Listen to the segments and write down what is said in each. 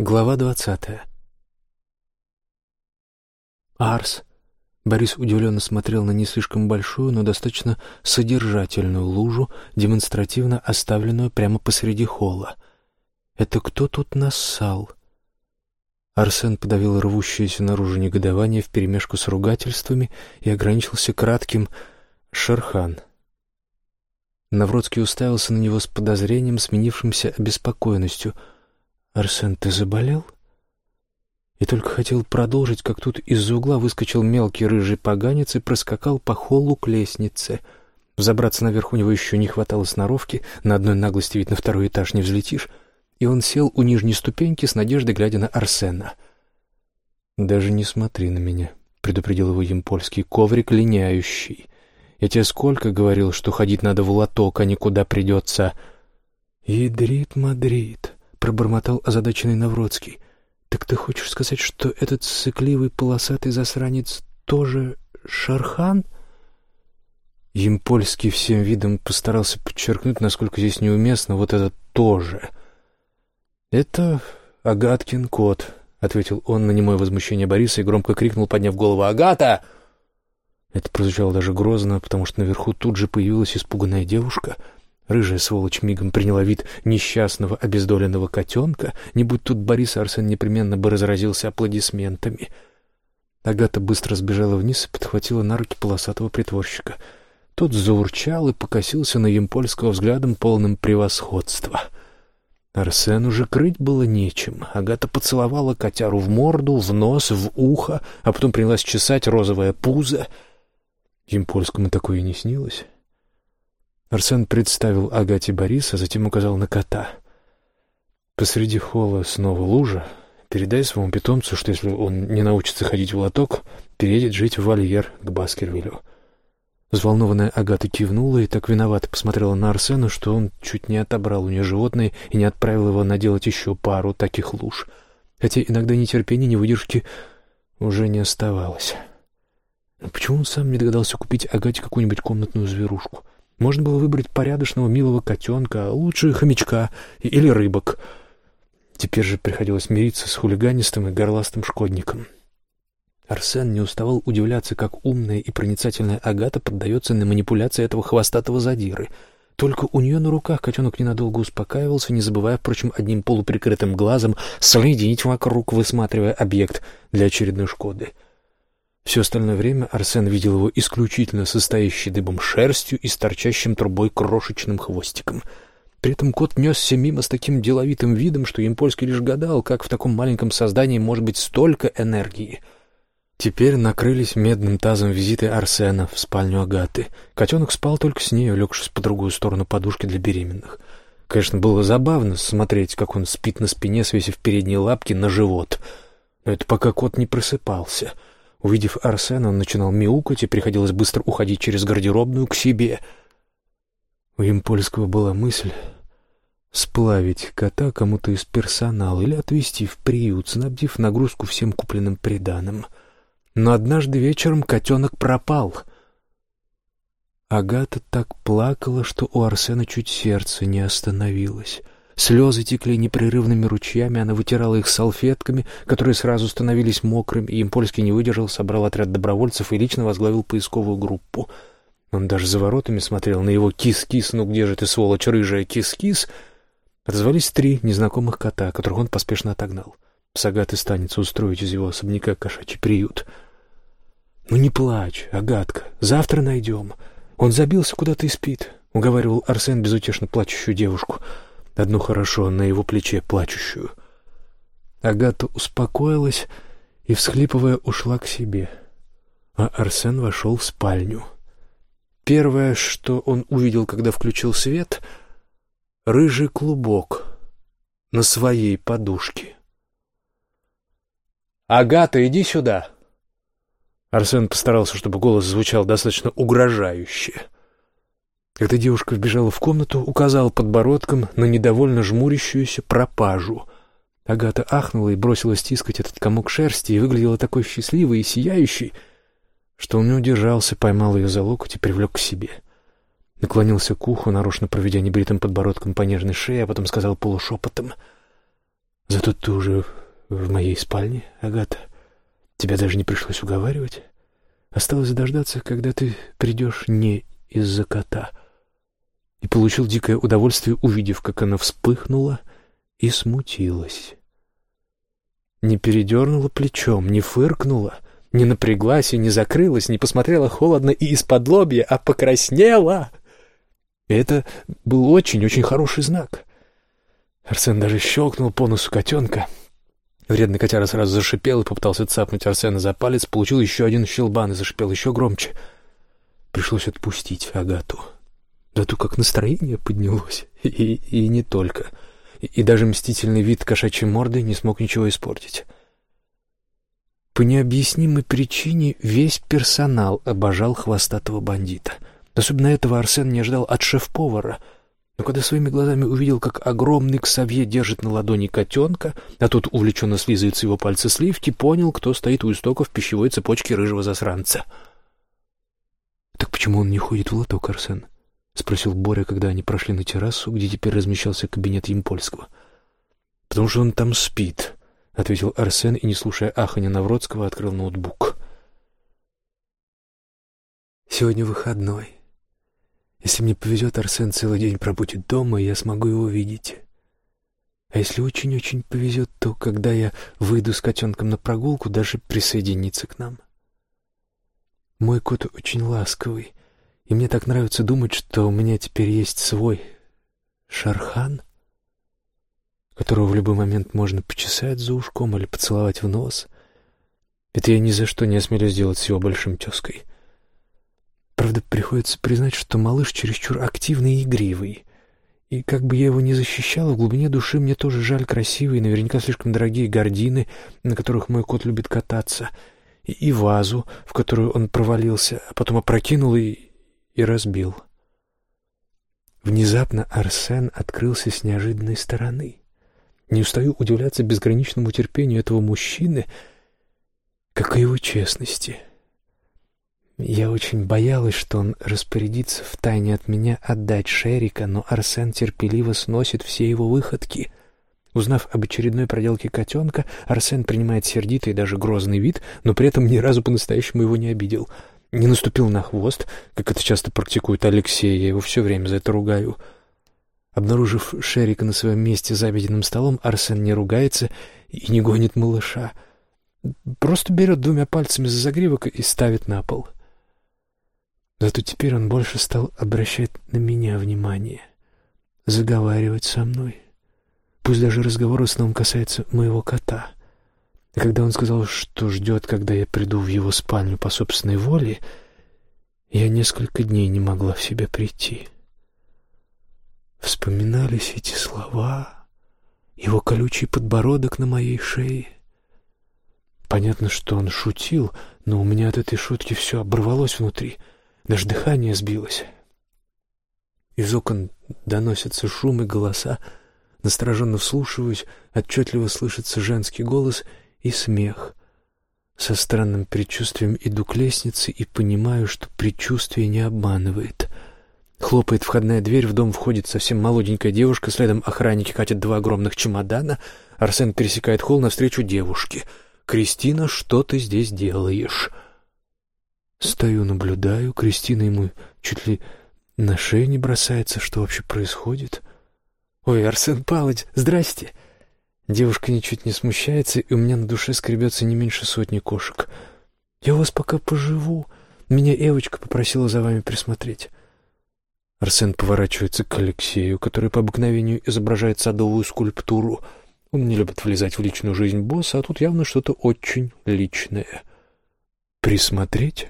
Глава двадцатая. Арс. Борис удивленно смотрел на не слишком большую, но достаточно содержательную лужу, демонстративно оставленную прямо посреди холла. «Это кто тут нассал?» Арсен подавил рвущееся наружу негодование вперемешку с ругательствами и ограничился кратким «Шерхан». Навродский уставился на него с подозрением, сменившимся обеспокоенностью — «Арсен, ты заболел?» И только хотел продолжить, как тут из-за угла выскочил мелкий рыжий поганец и проскакал по холлу к лестнице. Взобраться наверх у него еще не хватало сноровки, на одной наглости ведь на второй этаж не взлетишь, и он сел у нижней ступеньки с надеждой, глядя на Арсена. «Даже не смотри на меня», — предупредил его емпольский коврик линяющий. «Я тебе сколько говорил, что ходить надо в лоток, а не куда придется?» «Ядрит Мадрид», — пробормотал озадаченный Навродский. «Так ты хочешь сказать, что этот сыкливый полосатый засранец тоже Шархан?» Емпольский всем видом постарался подчеркнуть, насколько здесь неуместно вот это «тоже». «Это Агаткин кот», — ответил он на немое возмущение Бориса и громко крикнул, подняв голову «Агата!» Это прозвучало даже грозно, потому что наверху тут же появилась испуганная девушка — Рыжая сволочь мигом приняла вид несчастного обездоленного котенка, не будь тут Борис Арсен непременно бы разразился аплодисментами. Агата быстро сбежала вниз и подхватила на руки полосатого притворщика. Тот заурчал и покосился на Емпольского взглядом, полным превосходства. Арсен уже крыть было нечем. Агата поцеловала котяру в морду, в нос, в ухо, а потом принялась чесать розовое пузо. Емпольскому такое не снилось. Арсен представил Агате Бориса, затем указал на кота. Посреди холла снова лужа. Передай своему питомцу, что если он не научится ходить в лоток, переедет жить в вольер к Баскервилю. Взволнованная Агата кивнула и так виновато посмотрела на Арсена, что он чуть не отобрал у нее животное и не отправил его наделать еще пару таких луж. Хотя иногда нетерпения, ни выдержки уже не оставалось. Почему он сам не догадался купить Агате какую-нибудь комнатную зверушку? — можно было выбрать порядочного милого котенка, лучше хомячка или рыбок. Теперь же приходилось мириться с хулиганистым и горластым шкодником. Арсен не уставал удивляться, как умная и проницательная Агата поддается на манипуляции этого хвостатого задиры. Только у нее на руках котенок ненадолго успокаивался, не забывая, впрочем, одним полуприкрытым глазом следить вокруг, высматривая объект для очередной шкоды — все остальное время Арсен видел его исключительно состоящей дыбом шерстью и с торчащим трубой крошечным хвостиком. При этом кот несся мимо с таким деловитым видом, что Ямпольский лишь гадал, как в таком маленьком создании может быть столько энергии. Теперь накрылись медным тазом визиты Арсена в спальню Агаты. Котенок спал только с ней, улегшись по другую сторону подушки для беременных. Конечно, было забавно смотреть, как он спит на спине, свесив передние лапки на живот. Но это пока кот не просыпался — Увидев Арсена, он начинал мяукать, и приходилось быстро уходить через гардеробную к себе. У Импольского была мысль сплавить кота кому-то из персонала или отвезти в приют, снабдив нагрузку всем купленным приданым. Но однажды вечером котенок пропал. Агата так плакала, что у Арсена чуть сердце не остановилось — Слезы текли непрерывными ручьями, она вытирала их салфетками, которые сразу становились мокрыми, и Импольский не выдержал, собрал отряд добровольцев и лично возглавил поисковую группу. Он даже за воротами смотрел на его кис-кис, ну где же ты, сволочь рыжая, кис-кис? Отозвались три незнакомых кота, которых он поспешно отогнал. Сагат и станется устроить из его особняка кошачий приют. «Ну не плачь, Агатка, завтра найдем. Он забился куда-то и спит», — уговаривал Арсен безутешно плачущую девушку — одну хорошо на его плече плачущую. Агата успокоилась и, всхлипывая, ушла к себе, а Арсен вошел в спальню. Первое, что он увидел, когда включил свет — рыжий клубок на своей подушке. «Агата, иди сюда!» Арсен постарался, чтобы голос звучал достаточно угрожающе — когда девушка вбежала в комнату, указал подбородком на недовольно жмурящуюся пропажу. Агата ахнула и бросилась тискать этот комок шерсти и выглядела такой счастливой и сияющей, что он не удержался, поймал ее за локоть и привлек к себе. Наклонился к уху, нарочно проведя небритым подбородком по нежной шее, а потом сказал полушепотом. Зато ты уже в моей спальне, Агата. Тебя даже не пришлось уговаривать. Осталось дождаться, когда ты придешь не из-за кота. И получил дикое удовольствие, увидев, как она вспыхнула и смутилась. Не передернула плечом, не фыркнула, не напряглась и не закрылась, не посмотрела холодно и из-под лобья, а покраснела. И это был очень-очень хороший знак. Арсен даже щелкнул по носу котенка. Вредный котяра сразу зашипел и попытался цапнуть Арсена за палец, получил еще один щелбан и зашипел еще громче. Пришлось отпустить Агату. Да то как настроение поднялось. И, и не только. И, и даже мстительный вид кошачьей морды не смог ничего испортить. По необъяснимой причине весь персонал обожал хвостатого бандита. Особенно этого Арсен не ожидал от шеф-повара — но когда своими глазами увидел, как огромный Ксавье держит на ладони котенка, а тут увлеченно слизывает с его пальца сливки, понял, кто стоит у истоков пищевой цепочки рыжего засранца. «Так почему он не ходит в лоток, Арсен?» — спросил Боря, когда они прошли на террасу, где теперь размещался кабинет Емпольского. «Потому что он там спит», — ответил Арсен и, не слушая аханя Навродского, открыл ноутбук. «Сегодня выходной. Если мне повезет, Арсен целый день пробудет дома, и я смогу его видеть. А если очень-очень повезет, то, когда я выйду с котенком на прогулку, даже присоединиться к нам. Мой кот очень ласковый, и мне так нравится думать, что у меня теперь есть свой Шархан, которого в любой момент можно почесать за ушком или поцеловать в нос. Это я ни за что не осмелюсь сделать с его большим тезкой. Правда, приходится признать, что малыш чересчур активный и игривый. И как бы я его ни защищала, в глубине души мне тоже жаль красивые, наверняка слишком дорогие гардины, на которых мой кот любит кататься, и, и вазу, в которую он провалился, а потом опрокинул и, и разбил. Внезапно Арсен открылся с неожиданной стороны. Не устаю удивляться безграничному терпению этого мужчины, как и его честности — я очень боялась, что он распорядится втайне от меня отдать Шерика, но Арсен терпеливо сносит все его выходки. Узнав об очередной проделке котенка, Арсен принимает сердитый и даже грозный вид, но при этом ни разу по-настоящему его не обидел. Не наступил на хвост, как это часто практикует Алексей, я его все время за это ругаю. Обнаружив Шерика на своем месте за обеденным столом, Арсен не ругается и не гонит малыша. Просто берет двумя пальцами за загривок и ставит на пол — Зато теперь он больше стал обращать на меня внимание, заговаривать со мной. Пусть даже разговор в основном касается моего кота. И когда он сказал, что ждет, когда я приду в его спальню по собственной воле, я несколько дней не могла в себя прийти. Вспоминались эти слова, его колючий подбородок на моей шее. Понятно, что он шутил, но у меня от этой шутки все оборвалось внутри — даже дыхание сбилось. Из окон доносятся шум и голоса. Настороженно вслушиваюсь, отчетливо слышится женский голос и смех. Со странным предчувствием иду к лестнице и понимаю, что предчувствие не обманывает. Хлопает входная дверь, в дом входит совсем молоденькая девушка, следом охранники катят два огромных чемодана. Арсен пересекает холл навстречу девушке. «Кристина, что ты здесь делаешь?» Стою, наблюдаю, Кристина ему чуть ли на шею не бросается, что вообще происходит. «Ой, Арсен Павлович, здрасте!» Девушка ничуть не смущается, и у меня на душе скребется не меньше сотни кошек. «Я у вас пока поживу. Меня Эвочка попросила за вами присмотреть». Арсен поворачивается к Алексею, который по обыкновению изображает садовую скульптуру. Он не любит влезать в личную жизнь босса, а тут явно что-то очень личное. «Присмотреть?»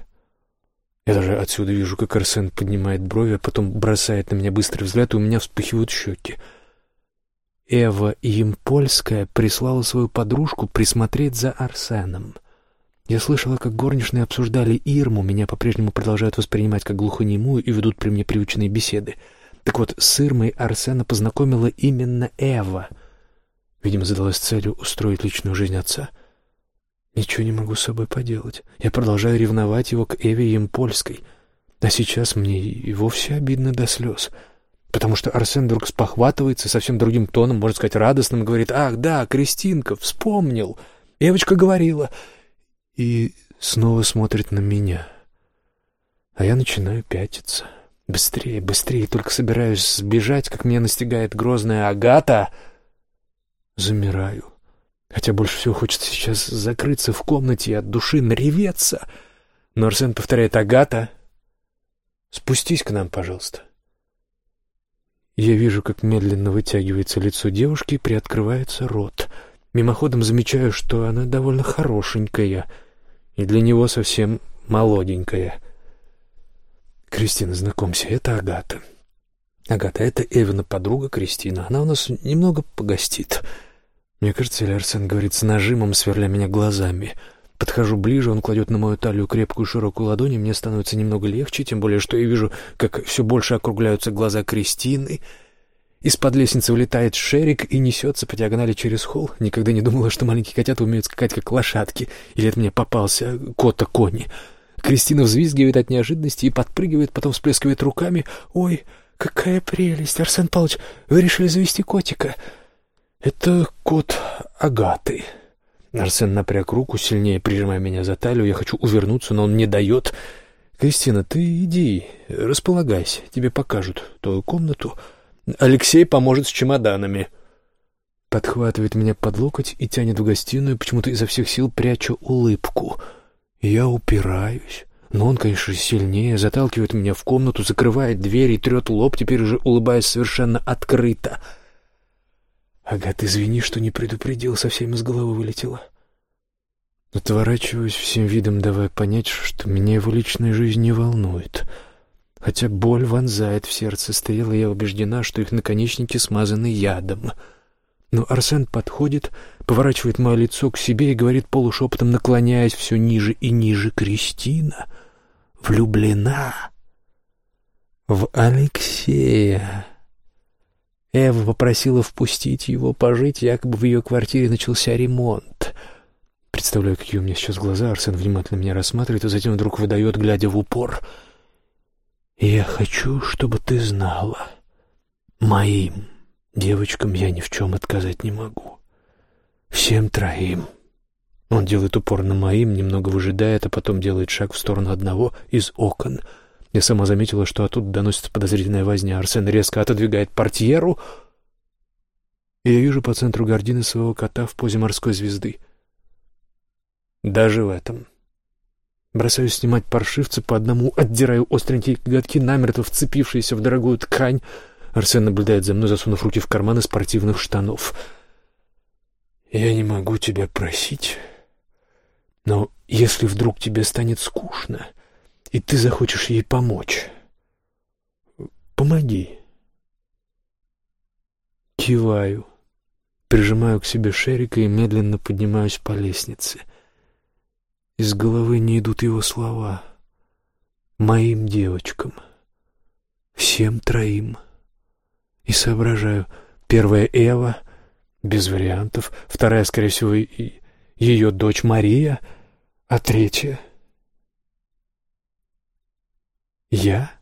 Я даже отсюда вижу, как Арсен поднимает брови, а потом бросает на меня быстрый взгляд, и у меня вспыхивают щеки. Эва Емпольская прислала свою подружку присмотреть за Арсеном. Я слышала, как горничные обсуждали Ирму, меня по-прежнему продолжают воспринимать как глухонемую и ведут при мне привычные беседы. Так вот, с Ирмой Арсена познакомила именно Эва. Видимо, задалась целью устроить личную жизнь отца — Ничего не могу с собой поделать. Я продолжаю ревновать его к Эве Емпольской. А сейчас мне и вовсе обидно до слез. Потому что Арсен вдруг спохватывается совсем другим тоном, можно сказать, радостным, говорит, «Ах, да, Кристинка, вспомнил! Девочка говорила!» И снова смотрит на меня. А я начинаю пятиться. Быстрее, быстрее, только собираюсь сбежать, как меня настигает грозная Агата. Замираю. Хотя больше всего хочется сейчас закрыться в комнате и от души нареветься. Но Арсен повторяет «Агата, спустись к нам, пожалуйста». Я вижу, как медленно вытягивается лицо девушки и приоткрывается рот. Мимоходом замечаю, что она довольно хорошенькая и для него совсем молоденькая. «Кристина, знакомься, это Агата». «Агата, это Эвина подруга Кристина. Она у нас немного погостит». Мне кажется, Лерсен говорит с нажимом, сверля меня глазами — Подхожу ближе, он кладет на мою талию крепкую широкую ладонь, и мне становится немного легче, тем более, что я вижу, как все больше округляются глаза Кристины. Из-под лестницы вылетает Шерик и несется по диагонали через холл. Никогда не думала, что маленькие котята умеют скакать, как лошадки. Или это мне попался кота-кони. Кристина взвизгивает от неожиданности и подпрыгивает, потом всплескивает руками. «Ой, какая прелесть! Арсен Павлович, вы решили завести котика?» «Это кот Агаты». Арсен напряг руку, сильнее прижимая меня за талию. Я хочу увернуться, но он не дает. «Кристина, ты иди, располагайся, тебе покажут твою комнату. Алексей поможет с чемоданами». Подхватывает меня под локоть и тянет в гостиную, почему-то изо всех сил пряча улыбку. Я упираюсь. Но он, конечно, сильнее, заталкивает меня в комнату, закрывает дверь и трет лоб, теперь уже улыбаясь совершенно открыто — «Агат, извини, что не предупредил, совсем из головы вылетело». Отворачиваюсь всем видом, давая понять, что меня его личная жизнь не волнует. Хотя боль вонзает в сердце стрелы, я убеждена, что их наконечники смазаны ядом. Но Арсен подходит, поворачивает мое лицо к себе и говорит полушепотом, наклоняясь все ниже и ниже, «Кристина влюблена в Алексея». Эва попросила впустить его пожить, якобы в ее квартире начался ремонт. Представляю, какие у меня сейчас глаза. Арсен внимательно меня рассматривает, а затем вдруг выдает, глядя в упор. «Я хочу, чтобы ты знала. Моим девочкам я ни в чем отказать не могу. Всем троим». Он делает упор на моим, немного выжидает, а потом делает шаг в сторону одного из окон — я сама заметила, что оттуда доносится подозрительная возня. Арсен резко отодвигает портьеру, и я вижу по центру гордины своего кота в позе морской звезды. Даже в этом. Бросаюсь снимать паршивца по одному, отдираю остренькие коготки, намертво вцепившиеся в дорогую ткань. Арсен наблюдает за мной, засунув руки в карманы спортивных штанов. «Я не могу тебя просить, но если вдруг тебе станет скучно, и ты захочешь ей помочь. Помоги. Киваю, прижимаю к себе Шерика и медленно поднимаюсь по лестнице. Из головы не идут его слова. Моим девочкам. Всем троим. И соображаю. Первая Эва, без вариантов. Вторая, скорее всего, ее дочь Мария. А третья — я?